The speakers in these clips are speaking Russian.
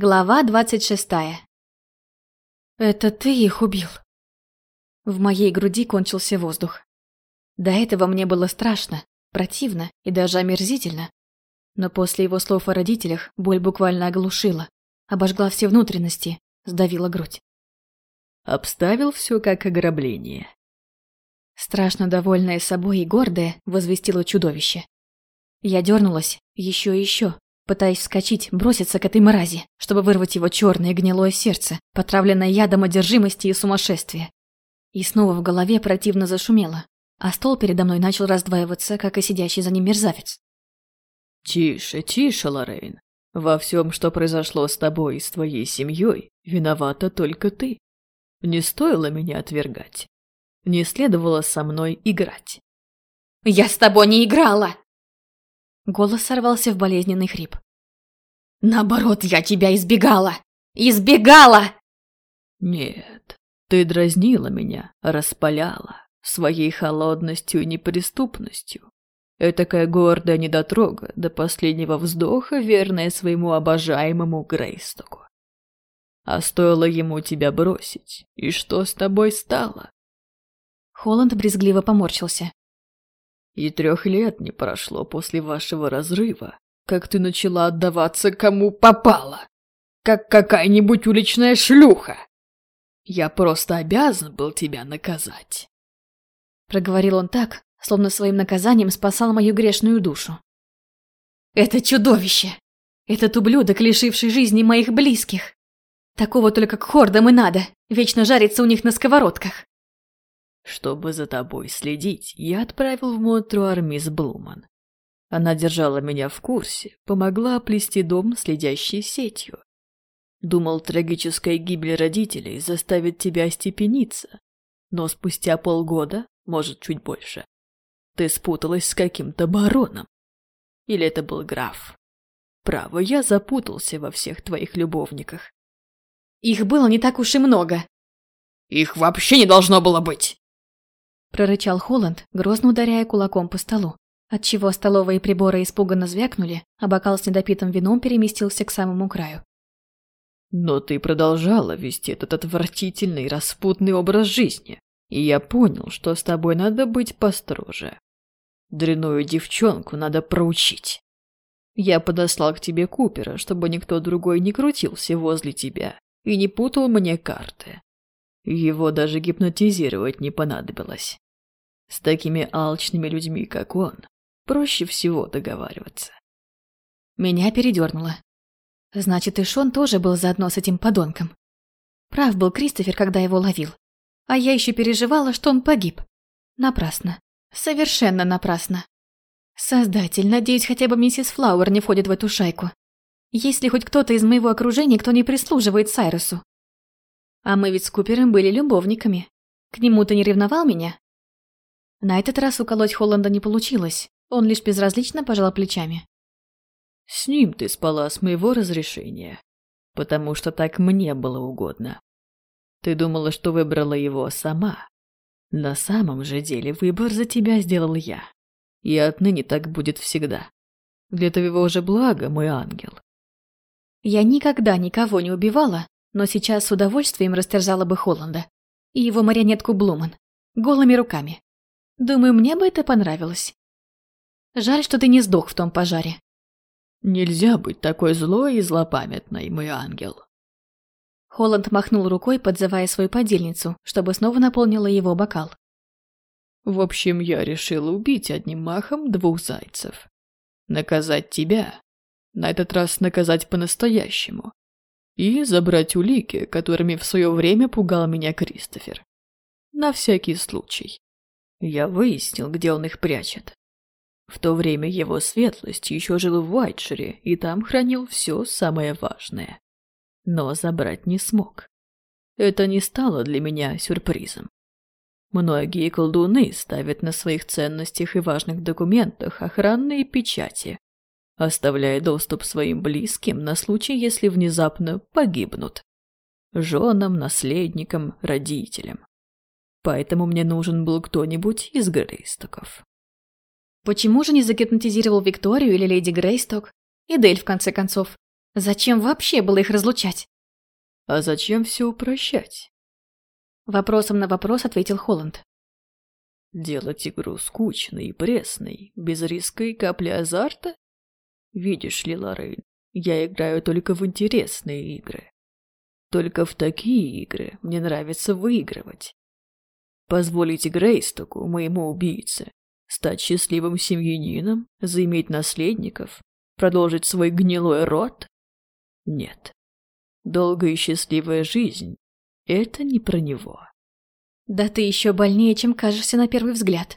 Глава двадцать шестая. «Это ты их убил?» В моей груди кончился воздух. До этого мне было страшно, противно и даже омерзительно. Но после его слов о родителях боль буквально оглушила, обожгла все внутренности, сдавила грудь. Обставил все как ограбление. Страшно довольное собой и гордое возвестило чудовище. Я дернулась еще и еще, пытаясь вскочить, броситься к этой мрази, чтобы вырвать его черное гнилое сердце, потравленное ядом одержимости и сумасшествия. И снова в голове противно зашумело, а стол передо мной начал раздваиваться, как и сидящий за ним мерзавец. «Тише, тише, Лоррейн. Во всем, что произошло с тобой и с твоей семьей, виновата только ты. Не стоило меня отвергать. Не следовало со мной играть». «Я с тобой не играла!» Голос сорвался в болезненный хрип. «Наоборот, я тебя избегала! Избегала!» «Нет, ты дразнила меня, распаляла своей холодностью и неприступностью. Этакая гордая недотрога до последнего вздоха, верная своему обожаемому Грейстоку. А стоило ему тебя бросить, и что с тобой стало?» Холланд брезгливо поморщился. И трех лет не прошло после вашего разрыва, как ты начала отдаваться кому попало, как какая-нибудь уличная шлюха. Я просто обязан был тебя наказать. Проговорил он так, словно своим наказанием спасал мою грешную душу. Это чудовище! Этот ублюдок, лишивший жизни моих близких! Такого только к хордам и надо, вечно жариться у них на сковородках. Чтобы за тобой следить, я отправил в Монтруар мисс Блуман. Она держала меня в курсе, помогла оплести дом следящей сетью. Думал, трагическая гибель родителей заставит тебя остепениться. Но спустя полгода, может, чуть больше, ты спуталась с каким-то бароном. Или это был граф. Право, я запутался во всех твоих любовниках. Их было не так уж и много. Их вообще не должно было быть! Прорычал Холланд, грозно ударяя кулаком по столу, отчего столовые приборы испуганно звякнули, а бокал с недопитым вином переместился к самому краю. «Но ты продолжала вести этот отвратительный распутный образ жизни, и я понял, что с тобой надо быть построже. Дряную девчонку надо проучить. Я подослал к тебе Купера, чтобы никто другой не крутился возле тебя и не путал мне карты. Его даже гипнотизировать не понадобилось. С такими алчными людьми, как он, проще всего договариваться. Меня передернуло. Значит, и Шон тоже был заодно с этим подонком. Прав был Кристофер, когда его ловил. А я еще переживала, что он погиб. Напрасно. Совершенно напрасно. Создатель, надеюсь, хотя бы миссис Флауэр не входит в эту шайку. Есть ли хоть кто-то из моего окружения, кто не прислуживает Сайрусу? А мы ведь с Купером были любовниками. К нему ты не ревновал меня? На этот раз уколоть Холланда не получилось. Он лишь безразлично пожал плечами. С ним ты спала с моего разрешения, потому что так мне было угодно. Ты думала, что выбрала его сама. На самом же деле выбор за тебя сделал я. И отныне так будет всегда. Для твоего же блага, мой ангел. Я никогда никого не убивала, но сейчас с удовольствием растерзала бы Холланда и его марионетку Блуман голыми руками. Думаю, мне бы это понравилось. Жаль, что ты не сдох в том пожаре. Нельзя быть такой злой и злопамятной, мой ангел. Холланд махнул рукой, подзывая свою подельницу, чтобы снова наполнила его бокал. В общем, я решил убить одним махом двух зайцев. Наказать тебя. На этот раз наказать по-настоящему и забрать улики, которыми в свое время пугал меня Кристофер. На всякий случай. Я выяснил, где он их прячет. В то время его светлость еще жил в Уайтшире и там хранил все самое важное. Но забрать не смог. Это не стало для меня сюрпризом. Многие колдуны ставят на своих ценностях и важных документах охранные печати, оставляя доступ своим близким на случай, если внезапно погибнут. Женам, наследникам, родителям. Поэтому мне нужен был кто-нибудь из Грейстоков. Почему же не загипнотизировал Викторию или леди Грейсток? И Дель, в конце концов. Зачем вообще было их разлучать? А зачем все упрощать? Вопросом на вопрос ответил Холланд. Делать игру скучной и пресной, без риска и капли азарта? Видишь ли, Лоррейн, я играю только в интересные игры. Только в такие игры мне нравится выигрывать. Позволить Грейстоку, моему убийце, стать счастливым семьянином, заиметь наследников, продолжить свой гнилой род? Нет. Долгая и счастливая жизнь — это не про него. Да ты еще больнее, чем кажешься на первый взгляд.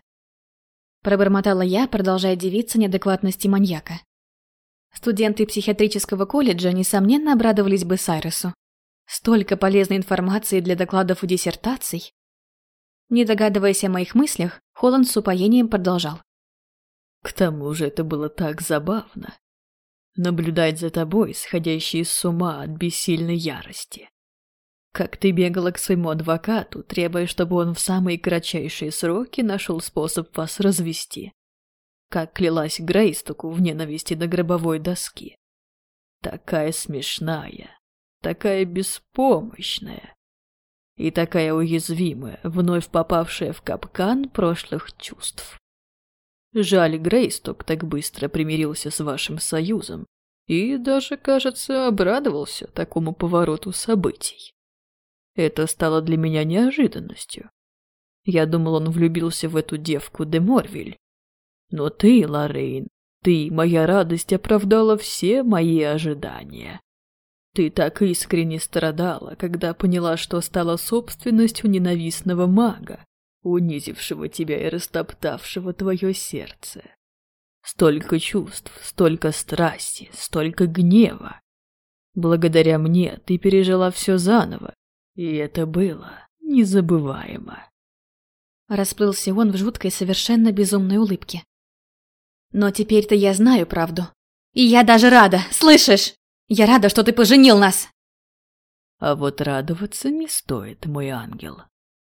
Пробормотала я, продолжая дивиться неадекватности маньяка. Студенты психиатрического колледжа, несомненно, обрадовались бы Сайресу. Столько полезной информации для докладов и диссертаций. Не догадываясь о моих мыслях, Холланд с упоением продолжал. К тому же это было так забавно. Наблюдать за тобой, сходящей с ума от бессильной ярости. Как ты бегала к своему адвокату, требуя, чтобы он в самые кратчайшие сроки нашел способ вас развести. Как клялась Грейстоку в ненависти до гробовой доски. Такая смешная, такая беспомощная и такая уязвимая, вновь попавшая в капкан прошлых чувств. Жаль, Грейсток так быстро примирился с вашим союзом и даже, кажется, обрадовался такому повороту событий. Это стало для меня неожиданностью. Я думал, он влюбился в эту девку де Морвиль. Но ты, Лоррейн, ты, моя радость, оправдала все мои ожидания. Ты так искренне страдала, когда поняла, что стала собственностью ненавистного мага, унизившего тебя и растоптавшего твое сердце. Столько чувств, столько страсти, столько гнева. Благодаря мне ты пережила все заново, и это было незабываемо. Расплылся он в жуткой, совершенно безумной улыбке. Но теперь-то я знаю правду. И я даже рада, слышишь? Я рада, что ты поженил нас!» «А вот радоваться не стоит, мой ангел»,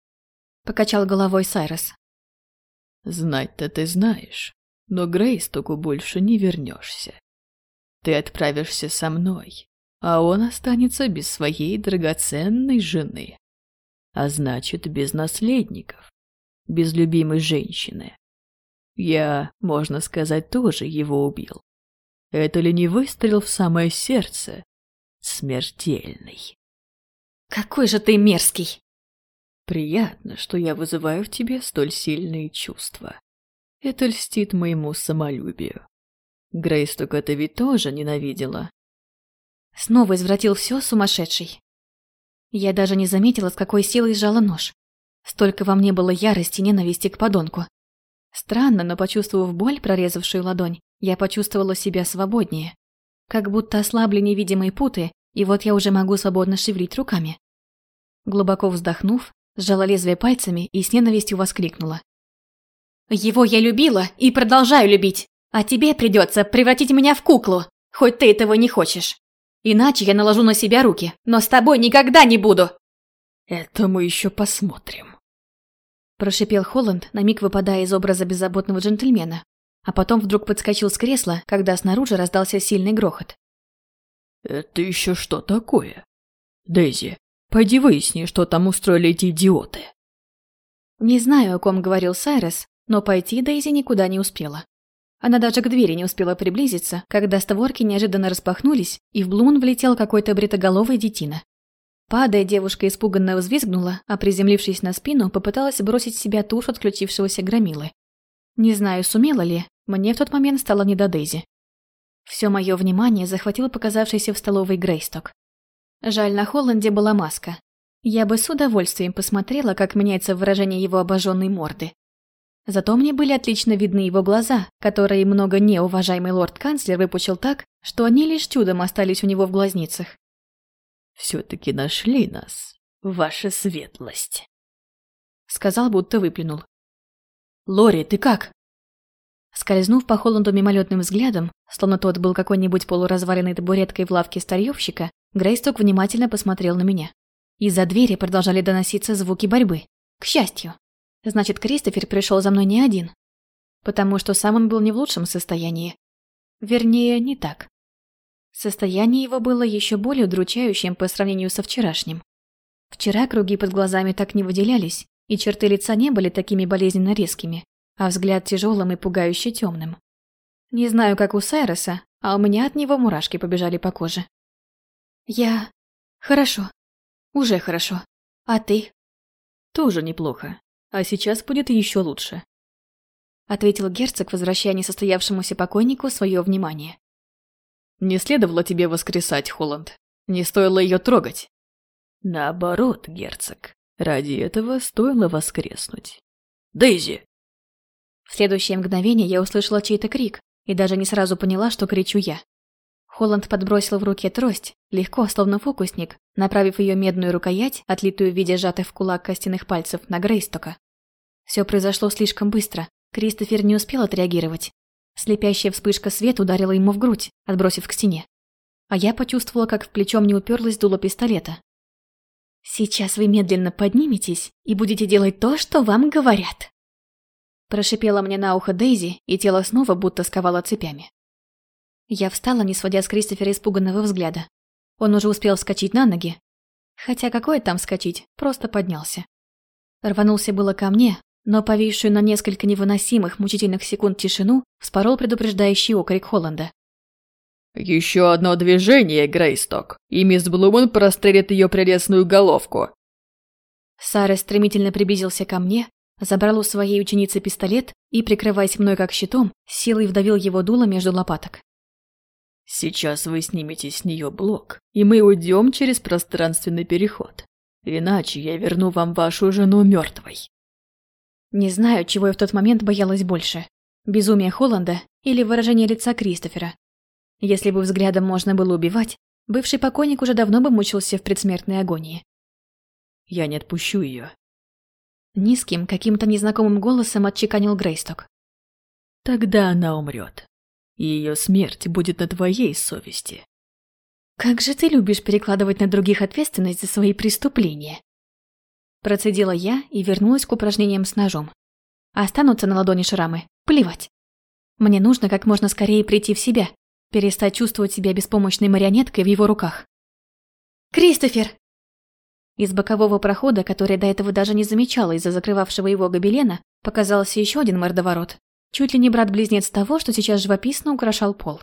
— покачал головой Сайрос. «Знать-то ты знаешь, но Грейстоку больше не вернешься. Ты отправишься со мной, а он останется без своей драгоценной жены. А значит, без наследников, без любимой женщины. Я, можно сказать, тоже его убил. Это ли не выстрел в самое сердце? Смертельный. Какой же ты мерзкий! Приятно, что я вызываю в тебе столь сильные чувства. Это льстит моему самолюбию. Грейсток это ведь тоже ненавидела. Снова извратил все сумасшедший. Я даже не заметила, с какой силой сжала нож. Столько во мне было ярости и ненависти к подонку. Странно, но почувствовав боль, прорезавшую ладонь, я почувствовала себя свободнее. Как будто ослабли невидимые путы, и вот я уже могу свободно шевелить руками. Глубоко вздохнув, сжала лезвие пальцами и с ненавистью воскликнула. «Его я любила и продолжаю любить, а тебе придется превратить меня в куклу, хоть ты этого не хочешь. Иначе я наложу на себя руки, но с тобой никогда не буду!» «Это мы еще посмотрим», – прошипел Холланд, на миг выпадая из образа беззаботного джентльмена, а потом вдруг подскочил с кресла, когда снаружи раздался сильный грохот. «Это еще что такое? Дейзи, пойди выясни, что там устроили эти идиоты». Не знаю, о ком говорил Сайрес, но пойти Дейзи никуда не успела. Она даже к двери не успела приблизиться, когда створки неожиданно распахнулись, и в Блун влетел какой-то бритоголовый детина. Падая, девушка испуганно взвизгнула, а приземлившись на спину, попыталась бросить себя тушу отключившегося громилы. Не знаю, сумела ли, мне в тот момент стало не до Дейзи. Все мое внимание захватил показавшийся в столовой Грейсток. Жаль, на Холланде была маска. Я бы с удовольствием посмотрела, как меняется выражение его обожженной морды. Зато мне были отлично видны его глаза, которые много неуважаемый лорд-канцлер выпучил так, что они лишь чудом остались у него в глазницах. «Все-таки нашли нас, ваша светлость», — сказал, будто выплюнул. «Лори, ты как?» Скользнув по Холланду мимолетным взглядом, словно тот был какой-нибудь полуразваленной табуреткой в лавке старьевщика, Грейсток внимательно посмотрел на меня. Из-за двери продолжали доноситься звуки борьбы. К счастью. Значит, Кристофер пришел за мной не один. Потому что сам он был не в лучшем состоянии. Вернее, не так. Состояние его было еще более удручающим по сравнению со вчерашним. Вчера круги под глазами так не выделялись, и черты лица не были такими болезненно резкими, а взгляд тяжелым и пугающе темным. Не знаю, как у Сайроса, а у меня от него мурашки побежали по коже. Я... Хорошо. Уже хорошо. А ты? Тоже неплохо. А сейчас будет еще лучше. Ответил герцог, возвращая несостоявшемуся покойнику свое внимание. Не следовало тебе воскресать, Холланд. Не стоило ее трогать. Наоборот, герцог. Ради этого стоило воскреснуть. Дейзи! В следующее мгновение я услышала чей-то крик и даже не сразу поняла, что кричу я. Холланд подбросил в руке трость, легко, словно фокусник, направив ее медную рукоять, отлитую в виде сжатых в кулак костяных пальцев, на Грейстока. Все произошло слишком быстро. Кристофер не успел отреагировать. Слепящая вспышка света ударила ему в грудь, отбросив к стене. А я почувствовала, как в плечо мне уперлась дуло пистолета. «Сейчас вы медленно подниметесь и будете делать то, что вам говорят». Прошипела мне на ухо Дейзи, и тело снова будто сковало цепями. Я встала, не сводя с Кристофера испуганного взгляда. Он уже успел вскочить на ноги. Хотя какое там вскочить, просто поднялся. Рванулся было ко мне, но повисшую на несколько невыносимых, мучительных секунд тишину вспорол предупреждающий окрик Холланда. «Еще одно движение, Грейсток, и мисс Блуман прострелит ее прелестную головку!» Сара стремительно приблизился ко мне, забрал у своей ученицы пистолет и, прикрываясь мной как щитом, силой вдавил его дуло между лопаток. «Сейчас вы снимете с нее блок, и мы уйдем через пространственный переход. Иначе я верну вам вашу жену мертвой. Не знаю, чего я в тот момент боялась больше. Безумие Холланда или выражение лица Кристофера. Если бы взглядом можно было убивать, бывший покойник уже давно бы мучился в предсмертной агонии. Я не отпущу ее. Низким, каким-то незнакомым голосом отчеканил Грейсток. Тогда она умрет. И ее смерть будет на твоей совести. Как же ты любишь перекладывать на других ответственность за свои преступления. Процедила я и вернулась к упражнениям с ножом. Останутся на ладони шрамы. Плевать. Мне нужно как можно скорее прийти в себя, перестать чувствовать себя беспомощной марионеткой в его руках. «Кристофер!» Из бокового прохода, который до этого даже не замечала из-за закрывавшего его гобелена, показался еще один мордоворот. Чуть ли не брат-близнец того, что сейчас живописно украшал пол.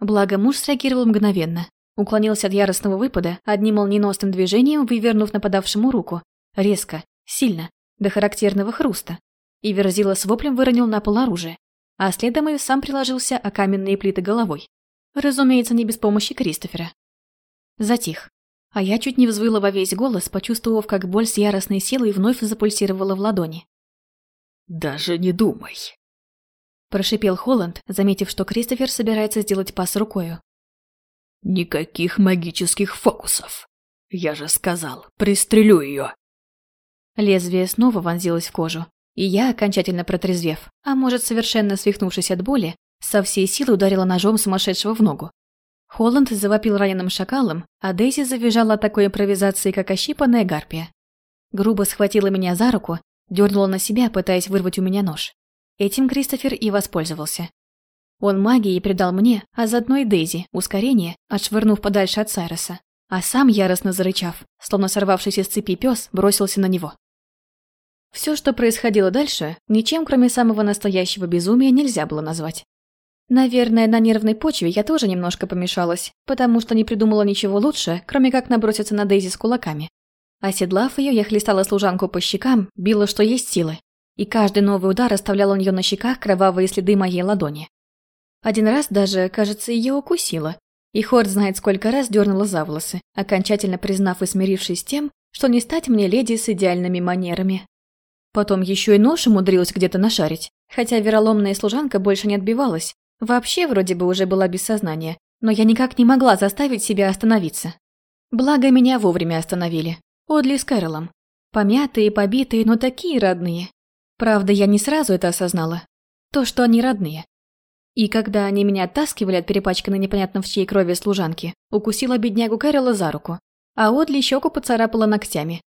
Благо муж среагировал мгновенно. Уклонился от яростного выпада, одним молниеносным движением вывернув нападавшему руку, Резко, сильно, до характерного хруста. И Верзила с воплем выронил на пол оружие, а следом и сам приложился о каменные плиты головой. Разумеется, не без помощи Кристофера. Затих. А я чуть не взвыла во весь голос, почувствовав, как боль с яростной силой вновь запульсировала в ладони. «Даже не думай!» Прошипел Холланд, заметив, что Кристофер собирается сделать пас рукою. «Никаких магических фокусов! Я же сказал, пристрелю ее!» Лезвие снова вонзилось в кожу, и я, окончательно протрезвев, а может, совершенно свихнувшись от боли, со всей силы ударила ножом сумасшедшего в ногу. Холланд завопил раненым шакалом, а Дейзи завизжала от такой импровизации, как ощипанная гарпия. Грубо схватила меня за руку, дернула на себя, пытаясь вырвать у меня нож. Этим Кристофер и воспользовался. Он магией придал мне, а заодно и Дейзи, ускорение, отшвырнув подальше от Сайроса. А сам, яростно зарычав, словно сорвавшийся с цепи пес, бросился на него. Все, что происходило дальше, ничем, кроме самого настоящего безумия, нельзя было назвать. Наверное, на нервной почве я тоже немножко помешалась, потому что не придумала ничего лучше, кроме как наброситься на Дейзи с кулаками. Оседлав ее, я хлестала служанку по щекам, била, что есть силы. И каждый новый удар оставлял у нее на щеках кровавые следы моей ладони. Один раз даже, кажется, ее укусила. И Хорд знает, сколько раз дернула за волосы, окончательно признав и смирившись с тем, что не стать мне леди с идеальными манерами. Потом еще и нож умудрилась где-то нашарить, хотя вероломная служанка больше не отбивалась. Вообще вроде бы уже была без сознания, но я никак не могла заставить себя остановиться. Благо меня вовремя остановили. Одли с Кэролом. Помятые, побитые, но такие родные. Правда, я не сразу это осознала. То, что они родные. И когда они меня оттаскивали от перепачканной непонятно в чьей крови служанки, укусила беднягу Кэрола за руку, а Одли щеку поцарапала ногтями.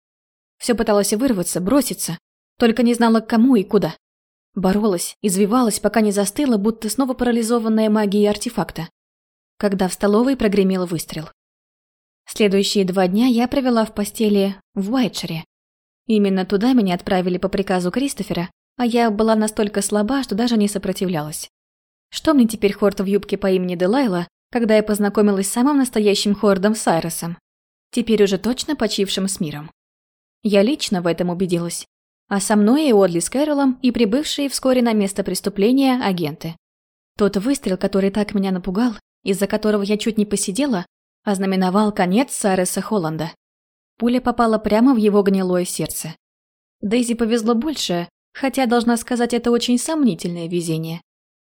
Все пыталась вырваться, броситься, только не знала, к кому и куда. Боролась, извивалась, пока не застыла, будто снова парализованная магией артефакта. когда в столовой прогремел выстрел. Следующие два дня я провела в постели в Уайтшире. Именно туда меня отправили по приказу Кристофера, а я была настолько слаба, что даже не сопротивлялась. Что мне теперь Хорт в юбке по имени Делайла, когда я познакомилась с самым настоящим Хордом Сайросом, теперь уже точно почившим с миром? Я лично в этом убедилась. А со мной и Одли с Кэролом, и прибывшие вскоре на место преступления агенты. Тот выстрел, который так меня напугал, из-за которого я чуть не посидела, ознаменовал конец Сайреса Холланда. Пуля попала прямо в его гнилое сердце. Дейзи повезло больше, хотя, должна сказать, это очень сомнительное везение.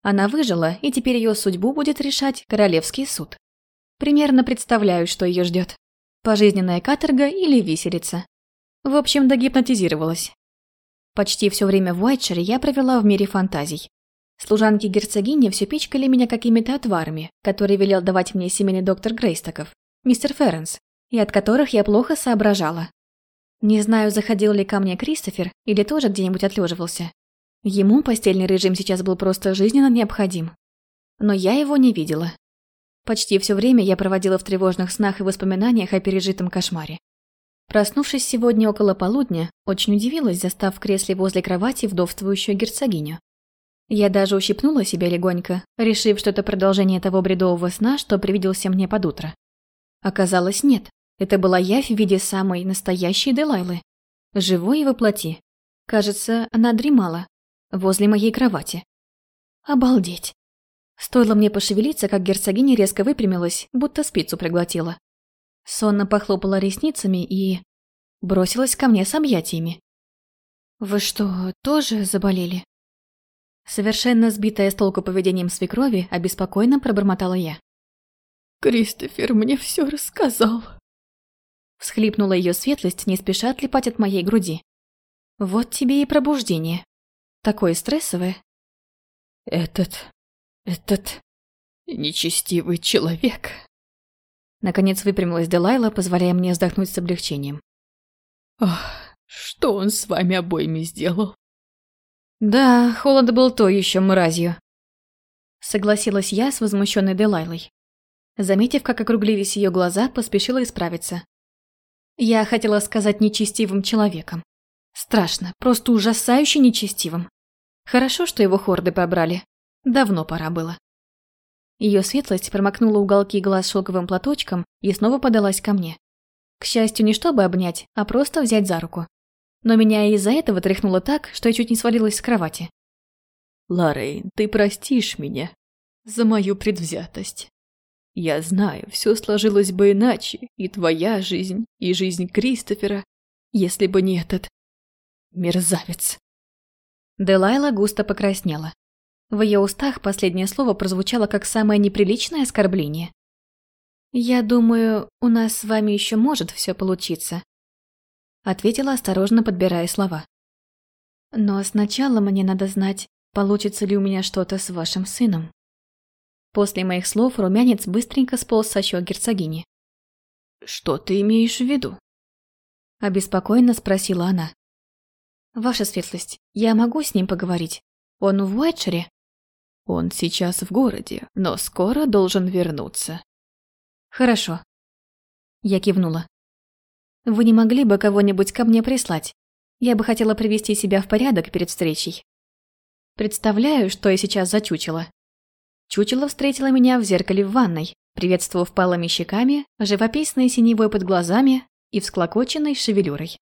Она выжила, и теперь ее судьбу будет решать Королевский суд. Примерно представляю, что ее ждет. Пожизненная каторга или виселица. В общем, догипнотизировалась. Почти все время в Уайтшире я провела в мире фантазий. Служанки герцогини все пичкали меня какими-то отварами, которые велел давать мне семейный доктор Грейстоков, мистер Ферренс, и от которых я плохо соображала. Не знаю, заходил ли ко мне Кристофер или тоже где-нибудь отлеживался. Ему постельный режим сейчас был просто жизненно необходим. Но я его не видела. Почти все время я проводила в тревожных снах и воспоминаниях о пережитом кошмаре. Проснувшись сегодня около полудня, очень удивилась, застав в кресле возле кровати вдовствующую герцогиню. Я даже ущипнула себя легонько, решив, что это продолжение того бредового сна, что привиделся мне под утро. Оказалось, нет. Это была явь в виде самой настоящей Делайлы. Живой и воплоти. Кажется, она дремала. Возле моей кровати. Обалдеть. Стоило мне пошевелиться, как герцогиня резко выпрямилась, будто спицу проглотила. Сонно похлопала ресницами и... бросилась ко мне с объятиями. «Вы что, тоже заболели?» Совершенно сбитая с толку поведением свекрови, обеспокоенно пробормотала я. «Кристофер мне все рассказал». Всхлипнула ее светлость, не спеша отлипать от моей груди. «Вот тебе и пробуждение. Такое стрессовое». «Этот... этот... нечестивый человек...» Наконец выпрямилась Делайла, позволяя мне вздохнуть с облегчением. «Ах, что он с вами обоими сделал?» «Да, Холод был то еще мразью», — согласилась я с возмущенной Делайлой. Заметив, как округлились ее глаза, поспешила исправиться. Я хотела сказать нечестивым человеком. Страшно, просто ужасающе нечестивым. Хорошо, что его хорды побрали. Давно пора было. Ее светлость промокнула уголки глаз шелковым платочком и снова подалась ко мне. К счастью, не чтобы обнять, а просто взять за руку но меня из-за этого тряхнуло так, что я чуть не свалилась с кровати. «Ларрейн, ты простишь меня за мою предвзятость. Я знаю, все сложилось бы иначе, и твоя жизнь, и жизнь Кристофера, если бы не этот мерзавец». Делайла густо покраснела. В ее устах последнее слово прозвучало как самое неприличное оскорбление. «Я думаю, у нас с вами еще может все получиться», Ответила, осторожно подбирая слова. Но сначала мне надо знать, получится ли у меня что-то с вашим сыном. После моих слов румянец быстренько сполз со щек герцогини. «Что ты имеешь в виду?» Обеспокоенно спросила она. «Ваша светлость, я могу с ним поговорить? Он в Уайтшире?» «Он сейчас в городе, но скоро должен вернуться». «Хорошо». Я кивнула. Вы не могли бы кого-нибудь ко мне прислать? Я бы хотела привести себя в порядок перед встречей. Представляю, что я сейчас зачучила. Чучело встретило меня в зеркале в ванной, приветствовав палыми щеками, живописной синевой под глазами и всклокоченной шевелюрой.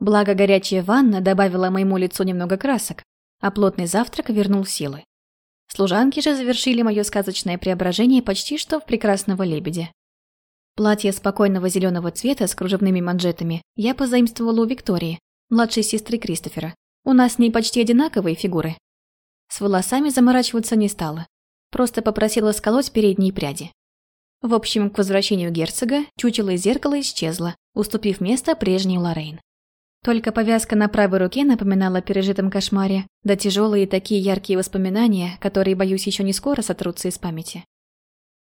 Благо горячая ванна добавила моему лицу немного красок, а плотный завтрак вернул силы. Служанки же завершили мое сказочное преображение почти что в прекрасного лебедя. Платье спокойного зеленого цвета с кружевными манжетами я позаимствовала у Виктории, младшей сестры Кристофера. У нас с ней почти одинаковые фигуры. С волосами заморачиваться не стала. Просто попросила сколоть передние пряди. В общем, к возвращению герцога чучело из зеркала исчезло, уступив место прежней Лоррейн. Только повязка на правой руке напоминала о пережитом кошмаре, да тяжелые такие яркие воспоминания, которые, боюсь, еще не скоро сотрутся из памяти.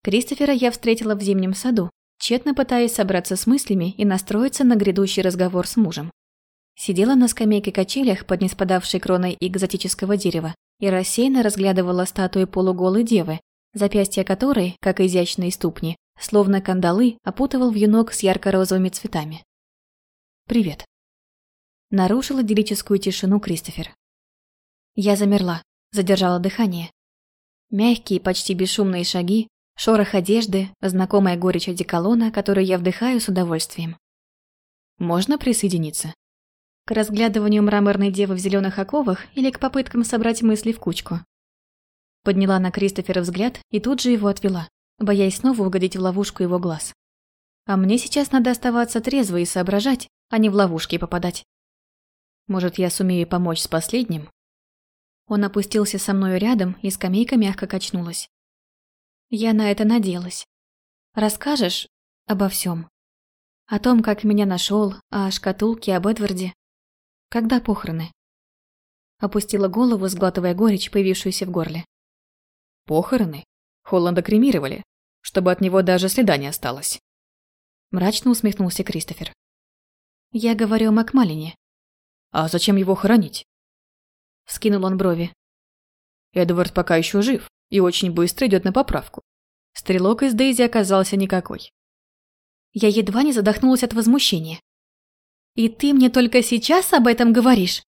Кристофера я встретила в зимнем саду, тщетно пытаясь собраться с мыслями и настроиться на грядущий разговор с мужем. Сидела на скамейке качелях под неспадавшей кроной экзотического дерева и рассеянно разглядывала статуи полуголой девы, запястья которой, как изящные ступни, словно кандалы, опутывал вьюнок с ярко-розовыми цветами. «Привет». Нарушил идиллическую тишину Кристофер. Я замерла, задержала дыхание. Мягкие, почти бесшумные шаги, шорох одежды, знакомая горечь одеколона, которую я вдыхаю с удовольствием. Можно присоединиться? К разглядыванию мраморной девы в зеленых оковах или к попыткам собрать мысли в кучку? Подняла на Кристофера взгляд и тут же его отвела, боясь снова угодить в ловушку его глаз. А мне сейчас надо оставаться трезвой и соображать, а не в ловушки попадать. Может, я сумею помочь с последним? Он опустился со мною рядом, и скамейка мягко качнулась. Я на это надеялась. Расскажешь обо всем? О том, как меня нашел, о шкатулке, об Эдварде. Когда похороны? Опустила голову, сглатывая горечь, появившуюся в горле. Похороны? Холланда кремировали, чтобы от него даже следа не осталось. Мрачно усмехнулся Кристофер. Я говорю о Макмалине. А зачем его хоронить? Вскинул он брови. Эдвард пока еще жив и очень быстро идет на поправку. Стрелок из Дейзи оказался никакой. Я едва не задохнулась от возмущения. «И ты мне только сейчас об этом говоришь?»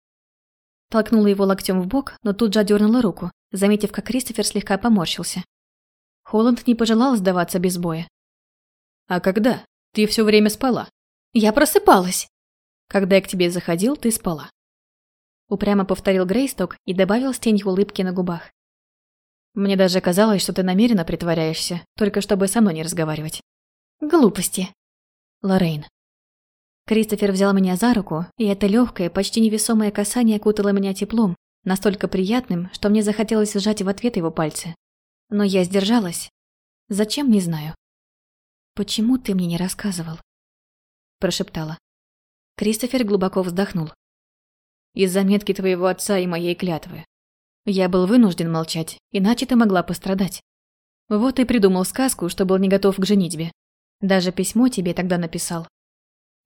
Толкнула его локтем в бок, но тут же отдернула руку, заметив, как Кристофер слегка поморщился. Холланд не пожелал сдаваться без боя. «А когда? Ты все время спала?» «Я просыпалась!» «Когда я к тебе заходил, ты спала». Упрямо повторил Грейсток и добавил с тенью улыбки на губах. «Мне даже казалось, что ты намеренно притворяешься, только чтобы со мной не разговаривать». «Глупости!» Лоррейн. Кристофер взял меня за руку, и это легкое, почти невесомое касание окутало меня теплом, настолько приятным, что мне захотелось сжать в ответ его пальцы. Но я сдержалась. Зачем, не знаю. «Почему ты мне не рассказывал?» Прошептала. Кристофер глубоко вздохнул. «Из-за метки твоего отца и моей клятвы. Я был вынужден молчать, иначе ты могла пострадать. Вот и придумал сказку, что был не готов к женитьбе. Даже письмо тебе тогда написал.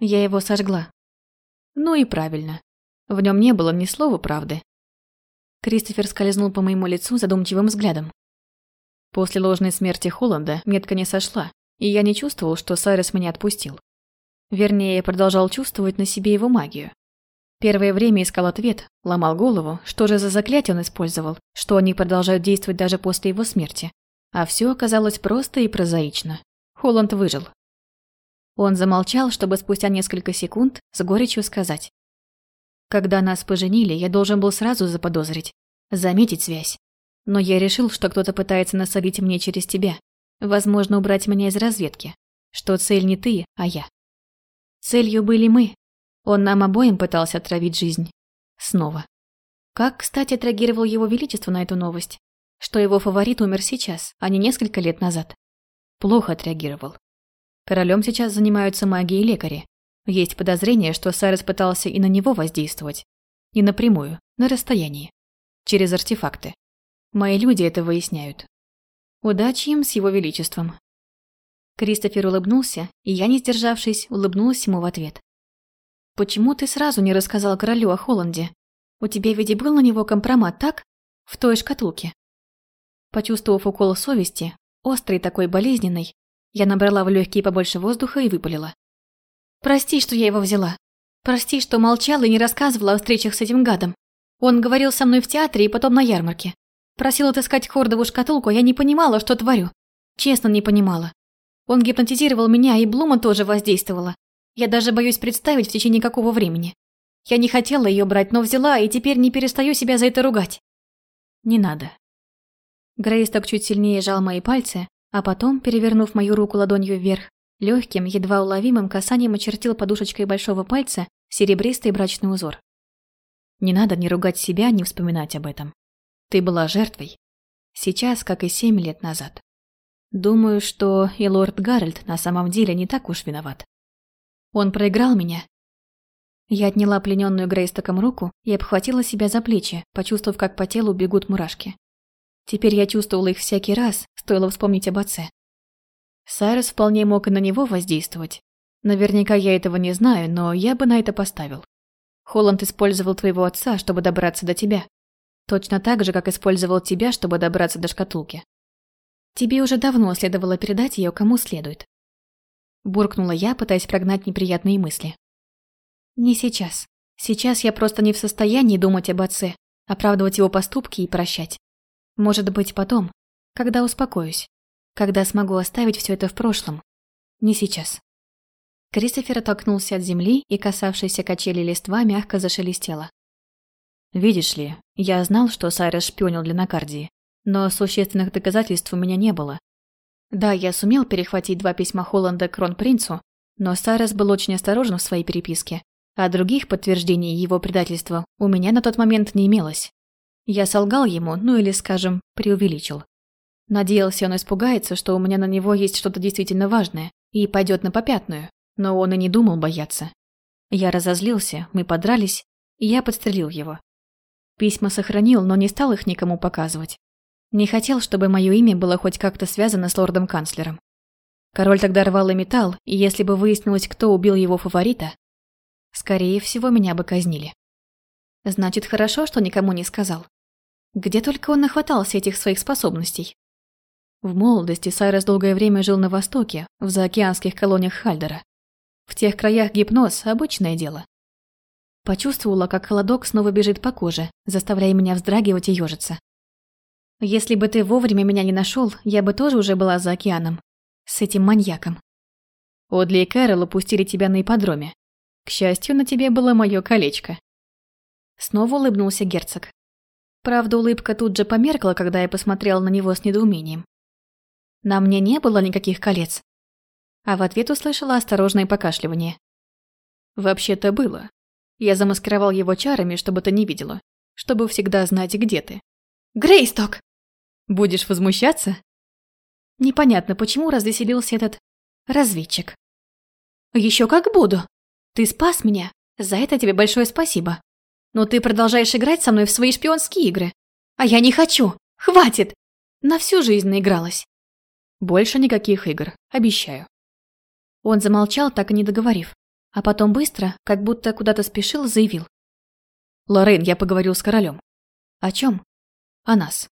Я его сожгла. Ну и правильно. В нем не было ни слова правды. Кристофер скользнул по моему лицу задумчивым взглядом. После ложной смерти Холланда метка не сошла, и я не чувствовал, что Сайрес меня отпустил. Вернее, я продолжал чувствовать на себе его магию. Первое время искал ответ, ломал голову, что же за заклятие он использовал, что они продолжают действовать даже после его смерти. А все оказалось просто и прозаично. Холланд выжил. Он замолчал, чтобы спустя несколько секунд с горечью сказать. Когда нас поженили, я должен был сразу заподозрить, заметить связь. Но я решил, что кто-то пытается насолить мне через тебя. Возможно, убрать меня из разведки. Что цель не ты, а я. Целью были мы. Он нам обоим пытался отравить жизнь. Снова. Как, кстати, отреагировал его величество на эту новость? Что его фаворит умер сейчас, а не несколько лет назад плохо отреагировал. Королем сейчас занимаются маги и лекари. Есть подозрение, что Сайрес пытался и на него воздействовать. Не напрямую, на расстоянии. Через артефакты. Мои люди это выясняют. Удачи им с его величеством. Кристофер улыбнулся, и я, не сдержавшись, улыбнулась ему в ответ. «Почему ты сразу не рассказал королю о Холланде? У тебя ведь и был на него компромат, так? В той шкатулке». Почувствовав укол совести, Острый такой болезненный, я набрала в легкие побольше воздуха и выпалила. «Прости, что я его взяла. Прости, что молчала и не рассказывала о встречах с этим гадом. Он говорил со мной в театре и потом на ярмарке. Просил отыскать Хордову шкатулку, а я не понимала, что творю. Честно, не понимала. Он гипнотизировал меня, и Блума тоже воздействовала. Я даже боюсь представить в течение какого времени. Я не хотела ее брать, но взяла, и теперь не перестаю себя за это ругать. Не надо. Грейсток чуть сильнее сжал мои пальцы, а потом, перевернув мою руку ладонью вверх, легким, едва уловимым касанием очертил подушечкой большого пальца серебристый брачный узор. Не надо ни ругать себя, ни вспоминать об этом. Ты была жертвой. Сейчас, как и семь лет назад. Думаю, что и лорд Гарольд на самом деле не так уж виноват. Он проиграл меня. Я отняла плененную Грейстоком руку и обхватила себя за плечи, почувствовав, как по телу бегут мурашки. Теперь я чувствовала их всякий раз, стоило вспомнить об отце. Сайрес вполне мог и на него воздействовать. Наверняка я этого не знаю, но я бы на это поставил. Холланд использовал твоего отца, чтобы добраться до тебя. Точно так же, как использовал тебя, чтобы добраться до шкатулки. Тебе уже давно следовало передать ее кому следует. Буркнула я, пытаясь прогнать неприятные мысли. Не сейчас. Сейчас я просто не в состоянии думать об отце, оправдывать его поступки и прощать. Может быть, потом, когда успокоюсь, когда смогу оставить все это в прошлом. Не сейчас. Кристофер оттолкнулся от земли, и касавшаяся качели листва мягко зашелестела. «Видишь ли, я знал, что Сайрес шпионил для Накардии, но существенных доказательств у меня не было. Да, я сумел перехватить два письма Холланда кронпринцу, но Сайрес был очень осторожен в своей переписке, а других подтверждений его предательства у меня на тот момент не имелось. Я солгал ему, ну или, скажем, преувеличил. Надеялся, он испугается, что у меня на него есть что-то действительно важное, и пойдет на попятную, но он и не думал бояться. Я разозлился, мы подрались, и я подстрелил его. Письма сохранил, но не стал их никому показывать. Не хотел, чтобы мое имя было хоть как-то связано с лордом-канцлером. Король тогда рвал и металл, и если бы выяснилось, кто убил его фаворита, скорее всего, меня бы казнили. Значит, хорошо, что никому не сказал. Где только он нахватался этих своих способностей. В молодости Сайрос долгое время жил на Востоке, в заокеанских колониях Хальдера. В тех краях гипноз – обычное дело. Почувствовала, как холодок снова бежит по коже, заставляя меня вздрагивать и ежиться. Если бы ты вовремя меня не нашел, я бы тоже уже была за океаном. С этим маньяком. Одли и Кэрол упустили тебя на ипподроме. К счастью, на тебе было мое колечко. Снова улыбнулся герцог. Правда, улыбка тут же померкла, когда я посмотрела на него с недоумением. На мне не было никаких колец, а в ответ услышала осторожное покашливание. «Вообще-то было. Я замаскировал его чарами, чтобы ты не видела, чтобы всегда знать, где ты». «Грейсток!» «Будешь возмущаться?» Непонятно, почему развеселился этот разведчик. Еще как буду. Ты спас меня. За это тебе большое спасибо. Но ты продолжаешь играть со мной в свои шпионские игры. А я не хочу. Хватит. На всю жизнь наигралась. Больше никаких игр, обещаю. Он замолчал, так и не договорив. А потом быстро, как будто куда-то спешил, заявил. «Лоррейн, я поговорил с королем». «О чем?» «О нас».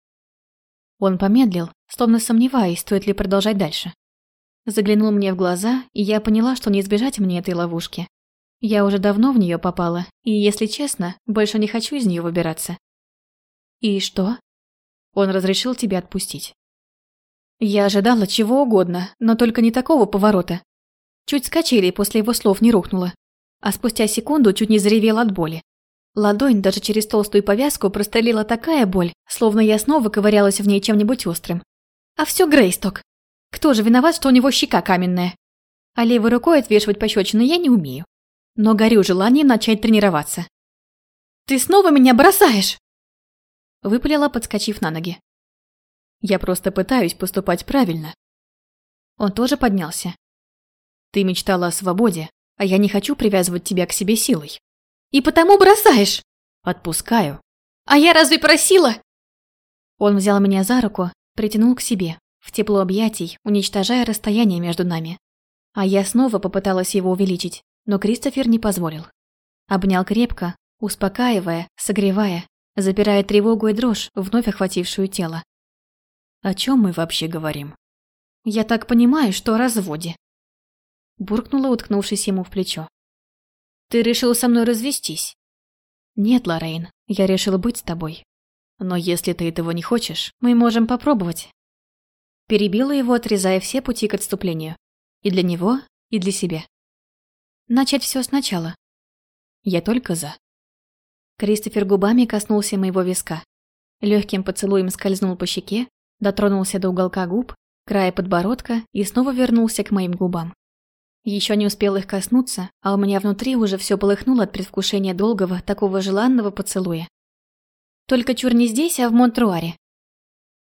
Он помедлил, словно сомневаясь, стоит ли продолжать дальше. Заглянул мне в глаза, и я поняла, что не избежать мне этой ловушки. Я уже давно в нее попала, и, если честно, больше не хочу из нее выбираться. «И что?» Он разрешил тебя отпустить. Я ожидала чего угодно, но только не такого поворота. Чуть с качелей после его слов не рухнула, а спустя секунду чуть не заревел от боли. Ладонь даже через толстую повязку прострелила такая боль, словно я снова ковырялась в ней чем-нибудь острым. А все Грейсток. Кто же виноват, что у него щека каменная? А левой рукой отвешивать пощечины я не умею. Но горю желанием начать тренироваться. «Ты снова меня бросаешь!» Выпалила, подскочив на ноги. «Я просто пытаюсь поступать правильно». Он тоже поднялся, ты мечтала о свободе, а я не хочу привязывать тебя к себе силой. И потому бросаешь. Отпускаю. А я разве просила? Он взял меня за руку, притянул к себе, в тепло объятий, уничтожая расстояние между нами. А я снова попыталась его увеличить, но Кристофер не позволил. Обнял крепко, успокаивая, согревая, запирая тревогу и дрожь, вновь охватившую тело. О чем мы вообще говорим? Я так понимаю, что о разводе буркнула, уткнувшись ему в плечо. «Ты решил со мной развестись?» «Нет, Лоррейн, я решил быть с тобой. Но если ты этого не хочешь, мы можем попробовать». Перебила его, отрезая все пути к отступлению. И для него, и для себя. Начать все сначала. Я только за. Кристофер губами коснулся моего виска. Легким поцелуем скользнул по щеке, дотронулся до уголка губ, края подбородка и снова вернулся к моим губам. Еще не успел их коснуться, а у меня внутри уже все полыхнуло от предвкушения долгого, такого желанного поцелуя. Только чур не здесь, а в Монтруаре.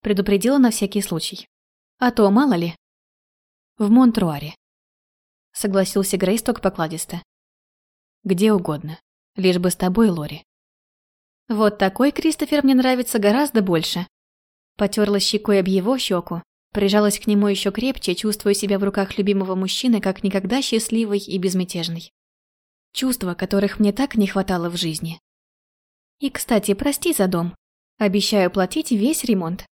Предупредила на всякий случай. А то, мало ли. В Монтруаре. Согласился Грейсток покладисто. Где угодно. Лишь бы с тобой, Лори. Вот такой Кристофер мне нравится гораздо больше. Потерла щекой об его щеку, Прижалась к нему еще крепче, чувствуя себя в руках любимого мужчины как никогда счастливой и безмятежной. Чувства, которых мне так не хватало в жизни. И, кстати, прости за дом. Обещаю платить весь ремонт.